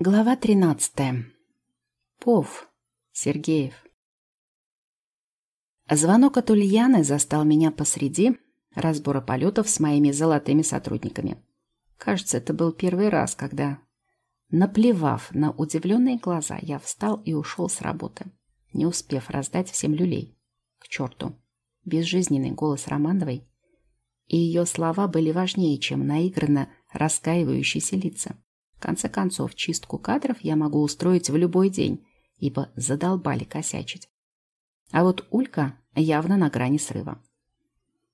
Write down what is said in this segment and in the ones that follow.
Глава 13. Пов. Сергеев. Звонок от Ульяны застал меня посреди разбора полетов с моими золотыми сотрудниками. Кажется, это был первый раз, когда, наплевав на удивленные глаза, я встал и ушел с работы, не успев раздать всем люлей. К черту. Безжизненный голос Романовой и ее слова были важнее, чем наигранно раскаивающиеся лица. В конце концов, чистку кадров я могу устроить в любой день, ибо задолбали косячить. А вот Улька явно на грани срыва.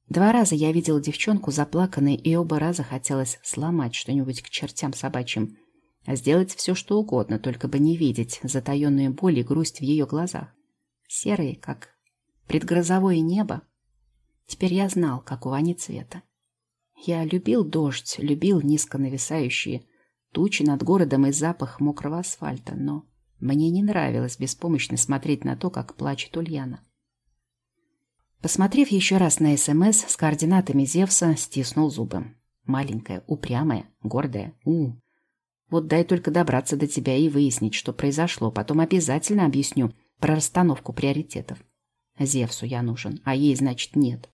Два раза я видел девчонку заплаканной, и оба раза хотелось сломать что-нибудь к чертям собачьим, а сделать все, что угодно, только бы не видеть затаенную боль и грусть в ее глазах. Серые, как предгрозовое небо. Теперь я знал, какого они цвета. Я любил дождь, любил низко нависающие тучи над городом и запах мокрого асфальта, но мне не нравилось беспомощно смотреть на то, как плачет Ульяна. Посмотрев еще раз на СМС с координатами Зевса, стиснул зубы. Маленькая, упрямая, гордая. У, вот дай только добраться до тебя и выяснить, что произошло. Потом обязательно объясню про расстановку приоритетов. Зевсу я нужен, а ей, значит, нет.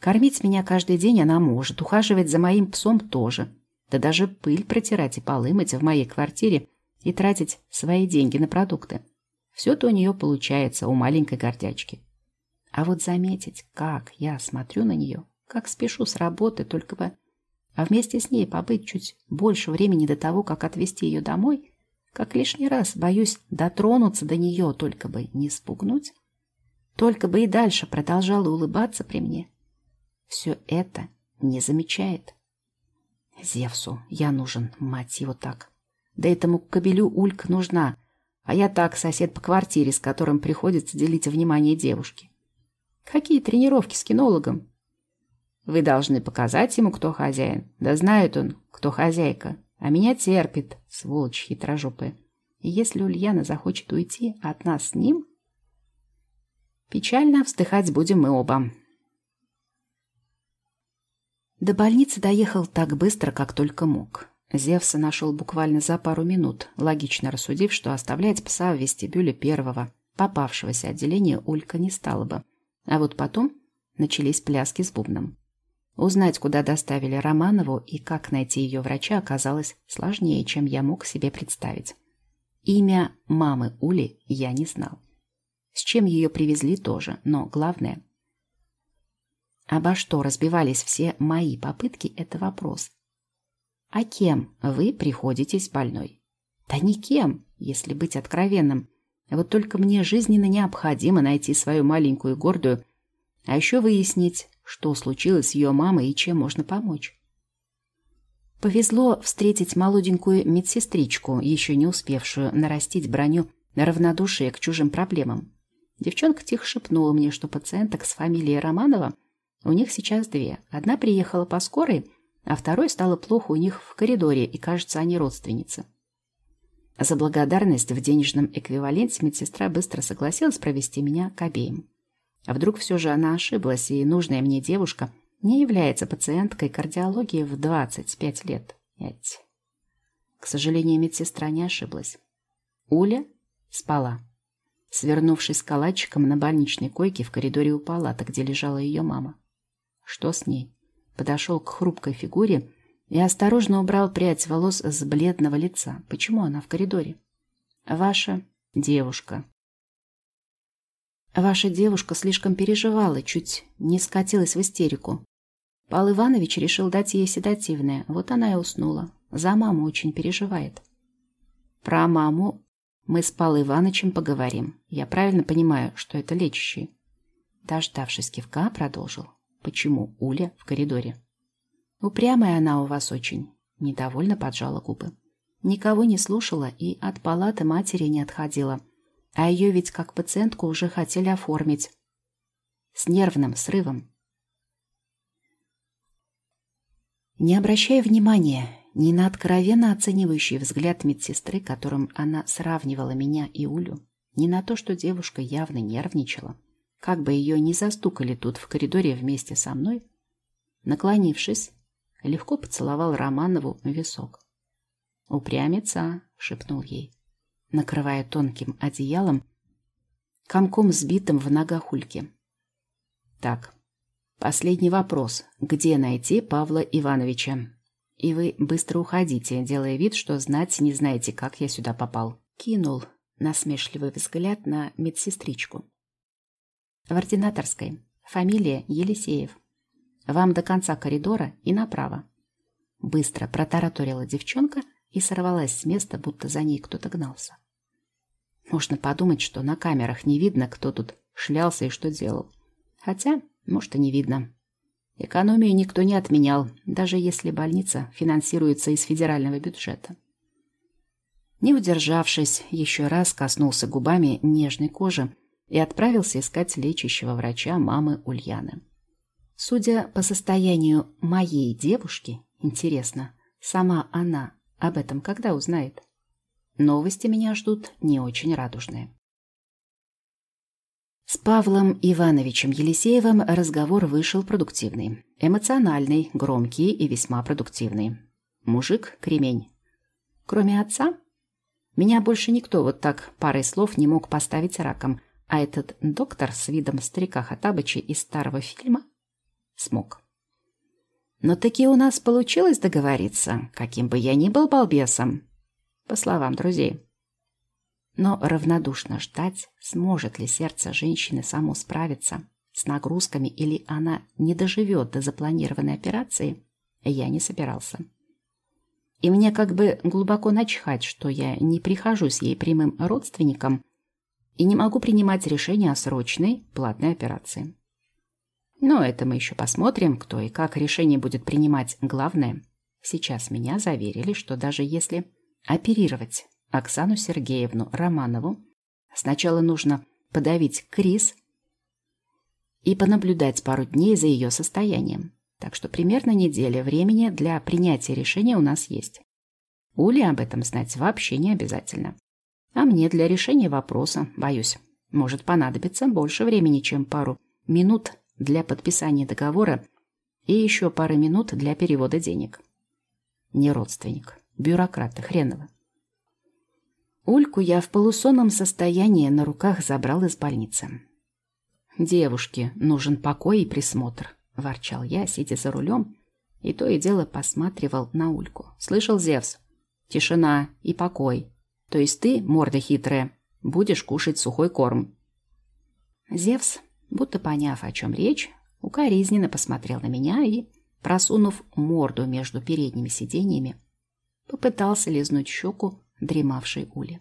Кормить меня каждый день она может, ухаживать за моим псом тоже. Да даже пыль протирать и полы мыть в моей квартире и тратить свои деньги на продукты. Все-то у нее получается, у маленькой гордячки. А вот заметить, как я смотрю на нее, как спешу с работы, только бы... А вместе с ней побыть чуть больше времени до того, как отвезти ее домой, как лишний раз боюсь дотронуться до нее, только бы не спугнуть, только бы и дальше продолжала улыбаться при мне. Все это не замечает. Зевсу я нужен, мать его так. Да этому кобелю Улька нужна, а я так сосед по квартире, с которым приходится делить внимание девушки. Какие тренировки с кинологом? Вы должны показать ему, кто хозяин. Да знает он, кто хозяйка. А меня терпит, сволочь хитрожопая. И если Ульяна захочет уйти от нас с ним, печально вздыхать будем мы оба. До больницы доехал так быстро, как только мог. Зевса нашел буквально за пару минут, логично рассудив, что оставлять пса в вестибюле первого, попавшегося отделения Улька не стала бы. А вот потом начались пляски с бубном. Узнать, куда доставили Романову и как найти ее врача, оказалось сложнее, чем я мог себе представить. Имя мамы Ули я не знал. С чем ее привезли тоже, но главное – Обо что разбивались все мои попытки – это вопрос. А кем вы приходитесь больной? Да никем, если быть откровенным. Вот только мне жизненно необходимо найти свою маленькую гордую, а еще выяснить, что случилось с ее мамой и чем можно помочь. Повезло встретить молоденькую медсестричку, еще не успевшую нарастить броню на равнодушие к чужим проблемам. Девчонка тихо шепнула мне, что пациенток с фамилией Романова у них сейчас две. Одна приехала по скорой, а второй стало плохо у них в коридоре, и, кажется, они родственницы. За благодарность в денежном эквиваленте медсестра быстро согласилась провести меня к обеим. А вдруг все же она ошиблась, и нужная мне девушка не является пациенткой кардиологии в 25 лет. Пять. К сожалению, медсестра не ошиблась. Уля спала. Свернувшись калачиком на больничной койке в коридоре у палаты, где лежала ее мама. Что с ней? Подошел к хрупкой фигуре и осторожно убрал прядь волос с бледного лица. Почему она в коридоре? Ваша девушка. Ваша девушка слишком переживала, чуть не скатилась в истерику. Пал Иванович решил дать ей седативное. Вот она и уснула. За маму очень переживает. Про маму мы с Палой Ивановичем поговорим. Я правильно понимаю, что это лечащий. Дождавшись кивка, продолжил. Почему Уля в коридоре? Упрямая она у вас очень. Недовольно поджала губы. Никого не слушала и от палаты матери не отходила. А ее ведь как пациентку уже хотели оформить. С нервным срывом. Не обращая внимания ни на откровенно оценивающий взгляд медсестры, которым она сравнивала меня и Улю, ни на то, что девушка явно нервничала, как бы ее не застукали тут в коридоре вместе со мной, наклонившись, легко поцеловал Романову висок. «Упрямится», — шепнул ей, накрывая тонким одеялом, комком сбитым в ногах Ульки. «Так, последний вопрос. Где найти Павла Ивановича?» И вы быстро уходите, делая вид, что знать не знаете, как я сюда попал. Кинул насмешливый взгляд на медсестричку. В ординаторской. Фамилия Елисеев. Вам до конца коридора и направо. Быстро протараторила девчонка и сорвалась с места, будто за ней кто-то гнался. Можно подумать, что на камерах не видно, кто тут шлялся и что делал. Хотя, может, и не видно. Экономию никто не отменял, даже если больница финансируется из федерального бюджета. Не удержавшись, еще раз коснулся губами нежной кожи и отправился искать лечащего врача мамы Ульяны. Судя по состоянию моей девушки, интересно, сама она об этом когда узнает? Новости меня ждут не очень радужные. С Павлом Ивановичем Елисеевым разговор вышел продуктивный. Эмоциональный, громкий и весьма продуктивный. Мужик – кремень. Кроме отца, меня больше никто вот так парой слов не мог поставить раком, а этот доктор с видом старика Хатабыча из старого фильма смог. Но таки у нас получилось договориться, каким бы я ни был балбесом, по словам друзей. Но равнодушно ждать, сможет ли сердце женщины само справиться с нагрузками или она не доживет до запланированной операции, я не собирался. И мне как бы глубоко начхать, что я не прихожусь ей прямым родственником и не могу принимать решение о срочной платной операции. Но это мы еще посмотрим, кто и как решение будет принимать. Главное, сейчас меня заверили, что даже если оперировать Оксану Сергеевну Романову, сначала нужно подавить Крис и понаблюдать пару дней за ее состоянием. Так что примерно неделя времени для принятия решения у нас есть. Уле об этом знать вообще не обязательно. А мне для решения вопроса, боюсь, может понадобиться больше времени, чем пару минут для подписания договора и еще пары минут для перевода денег. Не родственник, бюрократы хреново. Ульку я в полусонном состоянии на руках забрал из больницы. «Девушке нужен покой и присмотр», — ворчал я, сидя за рулем, и то и дело посматривал на Ульку. «Слышал, Зевс? Тишина и покой. То есть ты, морда хитрая, будешь кушать сухой корм». Зевс, будто поняв, о чем речь, укоризненно посмотрел на меня и, просунув морду между передними сиденьями, попытался лизнуть щеку дремавшей Ули.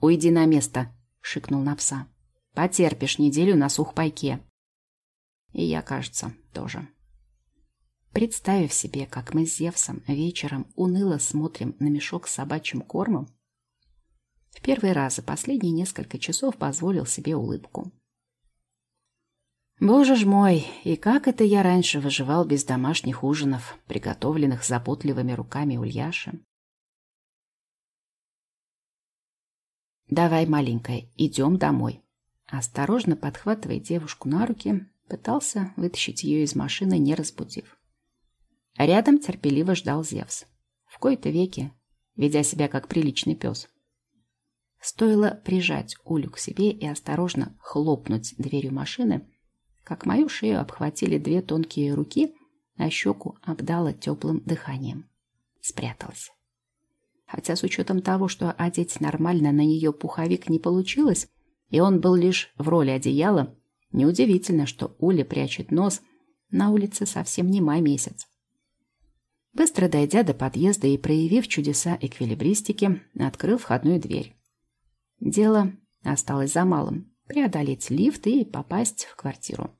«Уйди на место!» — шикнул на пса. «Потерпишь неделю на сухпайке». И я, кажется, тоже. Представив себе, как мы с Зевсом вечером уныло смотрим на мешок с собачьим кормом, в первый раз за последние несколько часов позволил себе улыбку. Боже ж мой, и как это я раньше выживал без домашних ужинов, приготовленных заботливыми руками Ульяши. «Давай, маленькая, идем домой». Осторожно подхватывая девушку на руки, пытался вытащить ее из машины, не разбудив. Рядом терпеливо ждал Зевс. В кои-то веки, ведя себя как приличный пес. Стоило прижать Улю к себе и осторожно хлопнуть дверью машины, как мою шею обхватили две тонкие руки, а щеку обдало теплым дыханием. Спряталась. Хотя с учетом того, что одеть нормально на нее пуховик не получилось, и он был лишь в роли одеяла, неудивительно, что Уля прячет нос на улице совсем не май месяц. Быстро дойдя до подъезда и проявив чудеса эквилибристики, открыл входную дверь. Дело осталось за малым – преодолеть лифт и попасть в квартиру.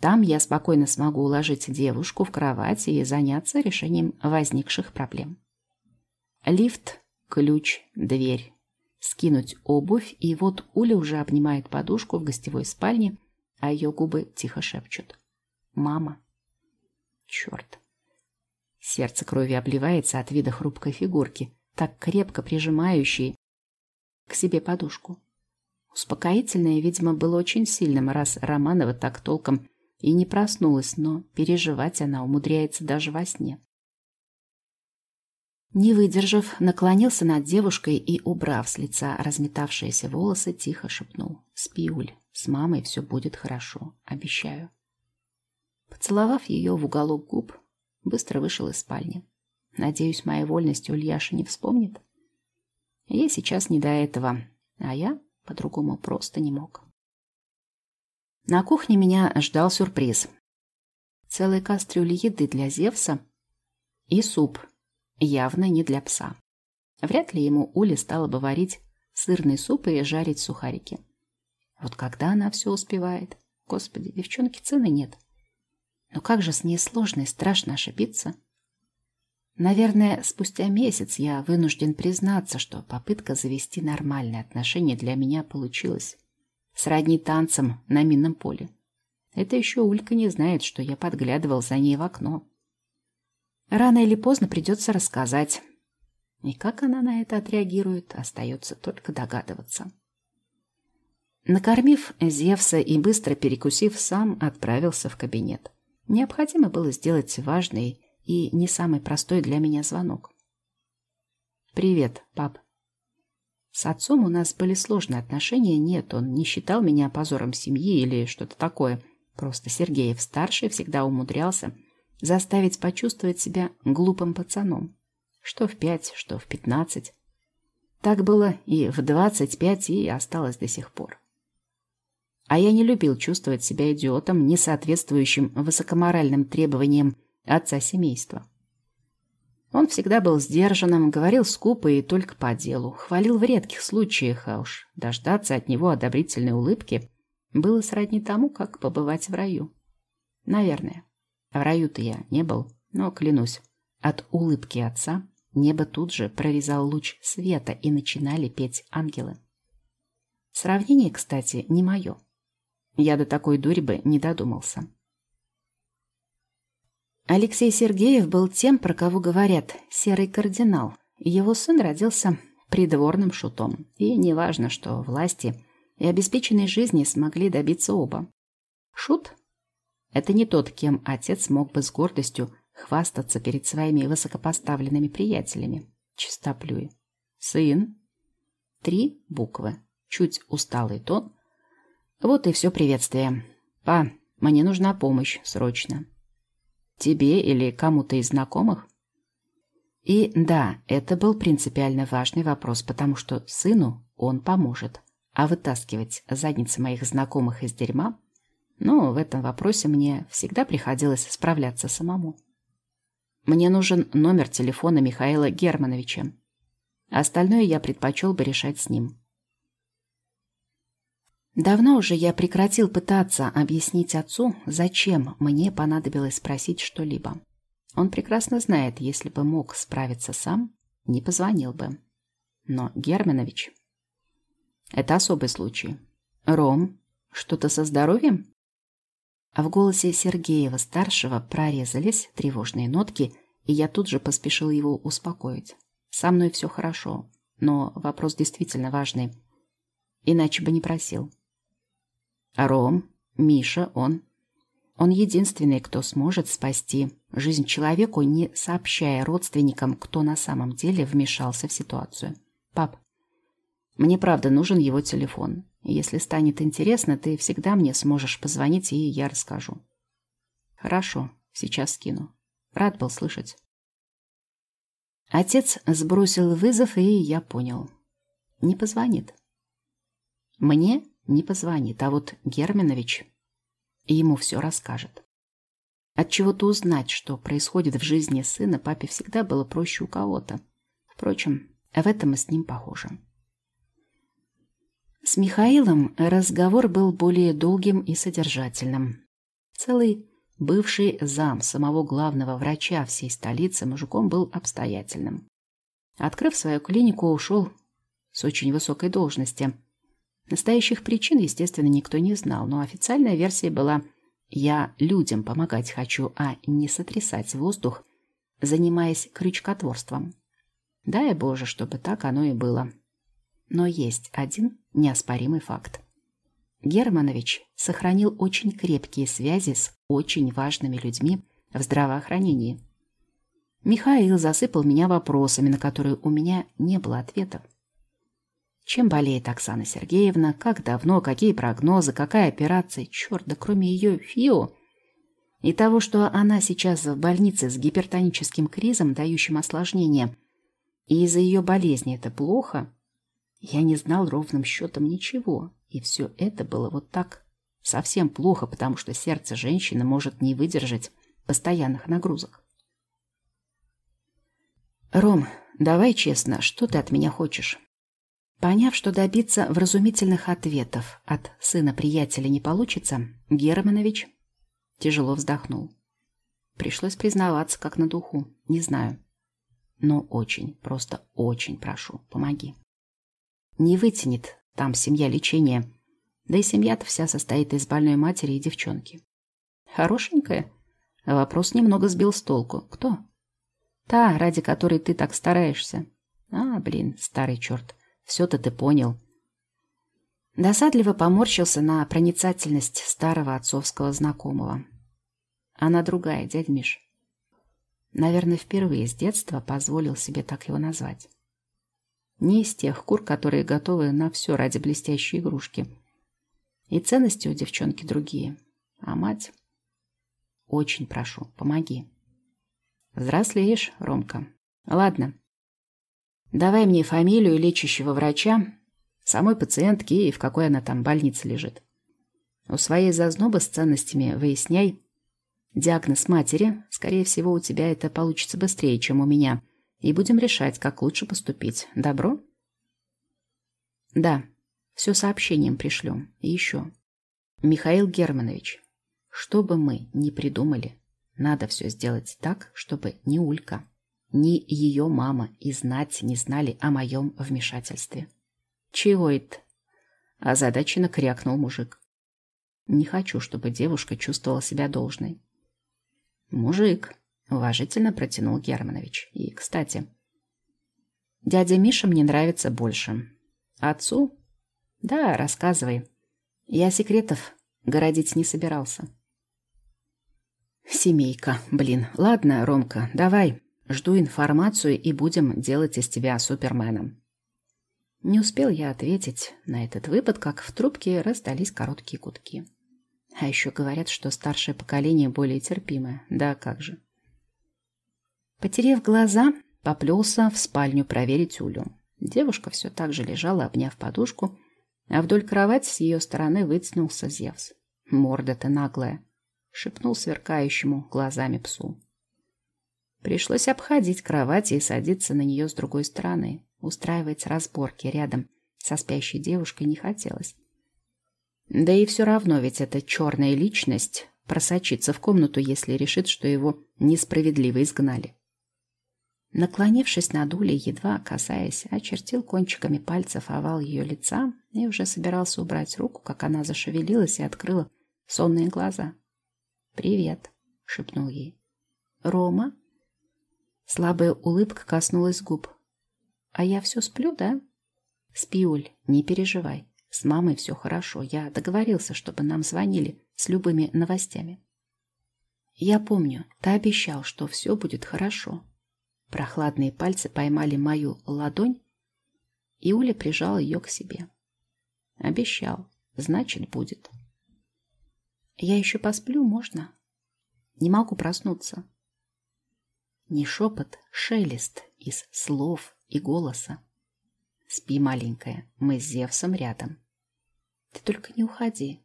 Там я спокойно смогу уложить девушку в кровать и заняться решением возникших проблем. Лифт, ключ, дверь. Скинуть обувь, и вот Уля уже обнимает подушку в гостевой спальне, а ее губы тихо шепчут. «Мама». Черт. Сердце крови обливается от вида хрупкой фигурки, так крепко прижимающей себе подушку. Успокоительное, видимо, было очень сильным, раз Романова так толком и не проснулась, но переживать она умудряется даже во сне. Не выдержав, наклонился над девушкой и, убрав с лица разметавшиеся волосы, тихо шепнул. «Спи, Уль, с мамой все будет хорошо, обещаю». Поцеловав ее в уголок губ, быстро вышел из спальни. Надеюсь, моей вольности Ульяша не вспомнит. Ей сейчас не до этого, а я по-другому просто не мог. На кухне меня ждал сюрприз. Целая кастрюля еды для Зевса и суп, явно не для пса. Вряд ли ему Уля стала бы варить сырный суп и жарить сухарики. Вот когда она все успевает? Господи, девчонки цены нет. Но как же с ней сложно и страшно ошибиться. Наверное, спустя месяц я вынужден признаться, что попытка завести нормальные отношения для меня получилась. Сродни танцам на минном поле. Это еще Улька не знает, что я подглядывал за ней в окно. Рано или поздно придется рассказать. И как она на это отреагирует, остается только догадываться. Накормив Зевса и быстро перекусив, сам отправился в кабинет. Необходимо было сделать важный и не самый простой для меня звонок. «Привет, пап». С отцом у нас были сложные отношения. Нет, он не считал меня позором семьи или что-то такое. Просто Сергеев-старший всегда умудрялся заставить почувствовать себя глупым пацаном. Что в пять, что в пятнадцать. Так было и в двадцать пять, и осталось до сих пор. А я не любил чувствовать себя идиотом, не соответствующим высокоморальным требованиям отца семейства. Он всегда был сдержанным, говорил скупо и только по делу, хвалил в редких случаях, а уж дождаться от него одобрительной улыбки было сродни тому, как побывать в раю. Наверное. В раю-то я не был, но, клянусь, от улыбки отца небо тут же прорезал луч света и начинали петь ангелы. Сравнение, кстати, не мое. Я до такой дури бы не додумался. Алексей Сергеев был тем, про кого говорят «серый кардинал». Его сын родился придворным шутом. И неважно, что власти и обеспеченной жизни смогли добиться оба. Шут – это не тот, кем отец мог бы с гордостью хвастаться перед своими высокопоставленными приятелями. Чистоплюй. Сын. Три буквы. Чуть усталый тон – вот и все приветствие. Па, мне нужна помощь, срочно. Тебе или кому-то из знакомых? И да, это был принципиально важный вопрос, потому что сыну он поможет. А вытаскивать задницы моих знакомых из дерьма, ну, в этом вопросе мне всегда приходилось справляться самому. Мне нужен номер телефона Михаила Германовича. Остальное я предпочел бы решать с ним. Давно уже я прекратил пытаться объяснить отцу, зачем мне понадобилось спросить что-либо. Он прекрасно знает, если бы мог справиться сам, не позвонил бы. Но Германович... Это особый случай. Ром, что-то со здоровьем? А в голосе Сергеева-старшего прорезались тревожные нотки, и я тут же поспешил его успокоить. Со мной все хорошо, но вопрос действительно важный. Иначе бы не просил. А Ром, Миша, он... Он единственный, кто сможет спасти жизнь человеку, не сообщая родственникам, кто на самом деле вмешался в ситуацию. Пап, мне правда нужен его телефон. Если станет интересно, ты всегда мне сможешь позвонить, и я расскажу. Хорошо, сейчас скину. Рад был слышать. Отец сбросил вызов, и я понял. Не позвонит. Мне не позвонит, а вот Германович ему все расскажет. От чего-то узнать, что происходит в жизни сына, папе всегда было проще у кого-то. Впрочем, в этом мы с ним похожи. С Михаилом разговор был более долгим и содержательным. Целый бывший зам самого главного врача всей столицы мужиком был обстоятельным. Открыв свою клинику, ушел с очень высокой должности – Настоящих причин, естественно, никто не знал, но официальная версия была «я людям помогать хочу, а не сотрясать воздух, занимаясь крючкотворством». Дай Боже, чтобы так оно и было. Но есть один неоспоримый факт. Германович сохранил очень крепкие связи с очень важными людьми в здравоохранении. Михаил засыпал меня вопросами, на которые у меня не было ответов. Чем болеет Оксана Сергеевна, как давно, какие прогнозы, какая операция, черт, да кроме ее ФИО. И того, что она сейчас в больнице с гипертоническим кризом, дающим осложнение, и из-за ее болезни это плохо, я не знал ровным счетом ничего, и все это было вот так совсем плохо, потому что сердце женщины может не выдержать постоянных нагрузок. «Ром, давай честно, что ты от меня хочешь?» Поняв, что добиться вразумительных ответов от сына приятеля не получится, Германович тяжело вздохнул. Пришлось признаваться, как на духу. Не знаю. Но очень, просто очень прошу, помоги. Не вытянет там семья лечения. Да и семья-то вся состоит из больной матери и девчонки. Хорошенькая? Вопрос немного сбил с толку. Кто? Та, ради которой ты так стараешься. А, блин, старый черт. Все-то ты понял. Досадливо поморщился на проницательность старого отцовского знакомого. Она другая, дядь Миш. Наверное, впервые с детства позволил себе так его назвать. Не из тех кур, которые готовы на все ради блестящей игрушки. И ценности у девчонки другие. А мать... Очень прошу, помоги. Взрослеешь, Ромка. Ладно, Давай мне фамилию лечащего врача, самой пациентки и в какой она там больнице лежит. У своей зазнобы с ценностями выясняй. Диагноз матери, скорее всего, у тебя это получится быстрее, чем у меня. И будем решать, как лучше поступить. Добро? Да, все сообщением пришлем. И еще. Михаил Германович, что бы мы ни придумали, надо все сделать так, чтобы не Улька ни ее мама и знать не знали о моем вмешательстве. «Чего это?» – озадаченно крякнул мужик. «Не хочу, чтобы девушка чувствовала себя должной». «Мужик», – уважительно протянул Германович. «И, кстати, дядя Миша мне нравится больше. Отцу? Да, рассказывай. Я секретов городить не собирался». «Семейка, блин. Ладно, Ромка, давай, Жду информацию и будем делать из тебя суперменом. Не успел я ответить на этот выпад, как в трубке раздались короткие кутки. А еще говорят, что старшее поколение более терпимое. Да как же. Потерев глаза, поплелся в спальню проверить Улю. Девушка все так же лежала, обняв подушку, а вдоль кровати с ее стороны вытянулся Зевс. «Морда-то наглая!» — шепнул сверкающему глазами псу. Пришлось обходить кровать и садиться на нее с другой стороны. Устраивать разборки рядом со спящей девушкой не хотелось. Да и все равно ведь эта черная личность просочится в комнату, если решит, что его несправедливо изгнали. Наклонившись над Улей, едва касаясь, очертил кончиками пальцев овал ее лица и уже собирался убрать руку, как она зашевелилась и открыла сонные глаза. «Привет», — шепнул ей. «Рома?» Слабая улыбка коснулась губ. «А я все сплю, да?» «Спи, Уль, не переживай. С мамой все хорошо. Я договорился, чтобы нам звонили с любыми новостями». «Я помню, ты обещал, что все будет хорошо». Прохладные пальцы поймали мою ладонь, и Уля прижала ее к себе. «Обещал. Значит, будет». «Я еще посплю, можно?» «Не могу проснуться». Не шепот, шелест из слов и голоса. Спи, маленькая, мы с Зевсом рядом. Ты только не уходи.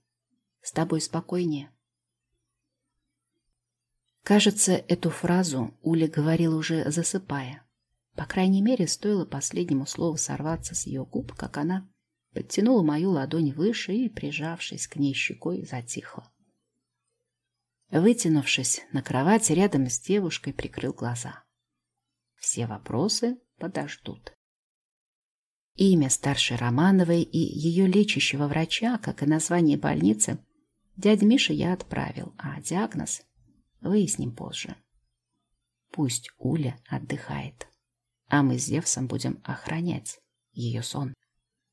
С тобой спокойнее. Кажется, эту фразу Уля говорила уже засыпая. По крайней мере, стоило последнему слову сорваться с ее губ, как она подтянула мою ладонь выше и, прижавшись к ней щекой, затихла. Вытянувшись на кровати рядом с девушкой, прикрыл глаза. Все вопросы подождут. Имя старшей Романовой и ее лечащего врача, как и название больницы, дядь Миша я отправил, а диагноз выясним позже. Пусть Уля отдыхает, а мы с Зевсом будем охранять ее сон.